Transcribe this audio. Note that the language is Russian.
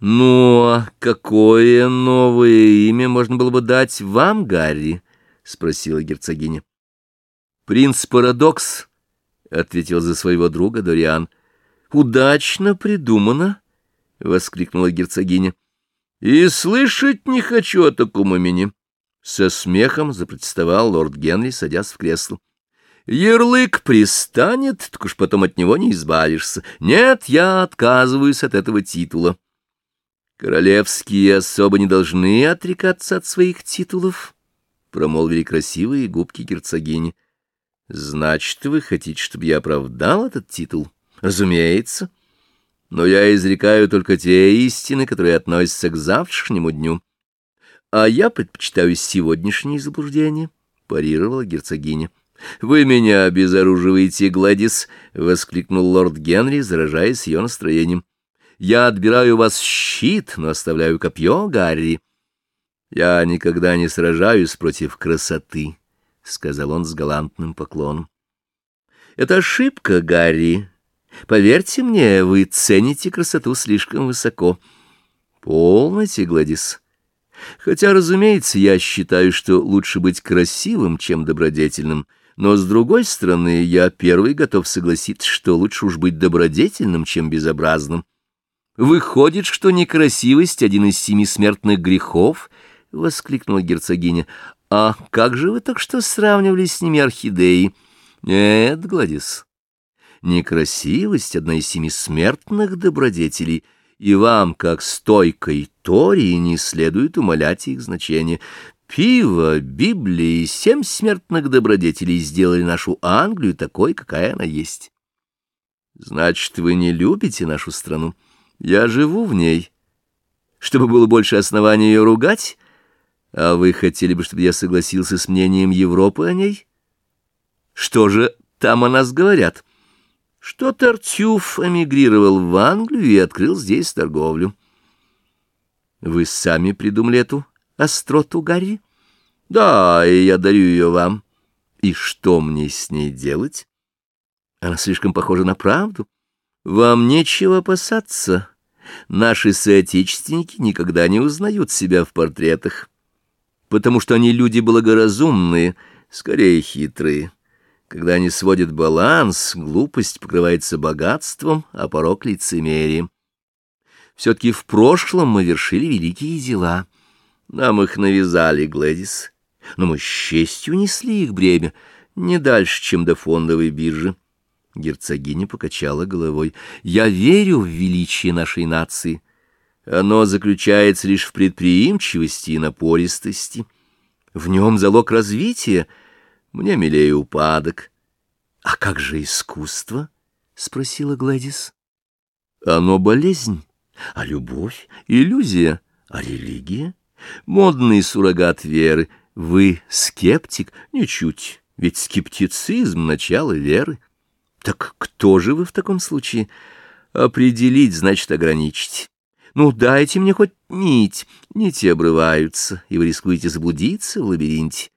«Ну, а какое новое имя можно было бы дать вам, Гарри?» — спросила герцогиня. «Принц Парадокс», — ответил за своего друга Дориан. «Удачно придумано», — воскликнула герцогиня. «И слышать не хочу о таком имени», — со смехом запротестовал лорд Генри, садясь в кресло. «Ярлык пристанет, так уж потом от него не избавишься. Нет, я отказываюсь от этого титула». Королевские особо не должны отрекаться от своих титулов, — промолвили красивые губки герцогини. — Значит, вы хотите, чтобы я оправдал этот титул? Разумеется. Но я изрекаю только те истины, которые относятся к завтрашнему дню. А я предпочитаю сегодняшние заблуждения, — парировала герцогиня. — Вы меня обезоруживаете, Гладис, — воскликнул лорд Генри, заражаясь ее настроением. — я отбираю у вас щит, но оставляю копье, Гарри. Я никогда не сражаюсь против красоты, — сказал он с галантным поклоном. Это ошибка, Гарри. Поверьте мне, вы цените красоту слишком высоко. Полноте, Гладис. Хотя, разумеется, я считаю, что лучше быть красивым, чем добродетельным, но, с другой стороны, я первый готов согласиться, что лучше уж быть добродетельным, чем безобразным. Выходит, что некрасивость — один из семи смертных грехов? — воскликнула герцогиня. — А как же вы так что сравнивали с ними орхидеи? — Нет, Гладис, некрасивость — одна из семи смертных добродетелей, и вам, как стойкой Тори, не следует умолять их значение. Пиво, Библия и семь смертных добродетелей сделали нашу Англию такой, какая она есть. Значит, вы не любите нашу страну? — я живу в ней, чтобы было больше оснований ее ругать, а вы хотели бы, чтобы я согласился с мнением Европы о ней? Что же там о нас говорят? Что Тартюф эмигрировал в Англию и открыл здесь торговлю. Вы сами придумали эту остроту, Гарри? Да, и я дарю ее вам. И что мне с ней делать? Она слишком похожа на правду. Вам нечего опасаться. Наши соотечественники никогда не узнают себя в портретах, потому что они люди благоразумные, скорее хитрые. Когда они сводят баланс, глупость покрывается богатством, а порок — лицемерием. Все-таки в прошлом мы вершили великие дела. Нам их навязали, Глэдис, но мы с честью несли их бремя, не дальше, чем до фондовой биржи. Герцогиня покачала головой. «Я верю в величие нашей нации. Оно заключается лишь в предприимчивости и напористости. В нем залог развития. Мне милее упадок». «А как же искусство?» — спросила Гладис. «Оно болезнь, а любовь — иллюзия, а религия — модный суррогат веры. Вы скептик? Ничуть, ведь скептицизм — начало веры». Так кто же вы в таком случае? Определить значит ограничить. Ну, дайте мне хоть нить. Нити обрываются, и вы рискуете заблудиться в лабиринте.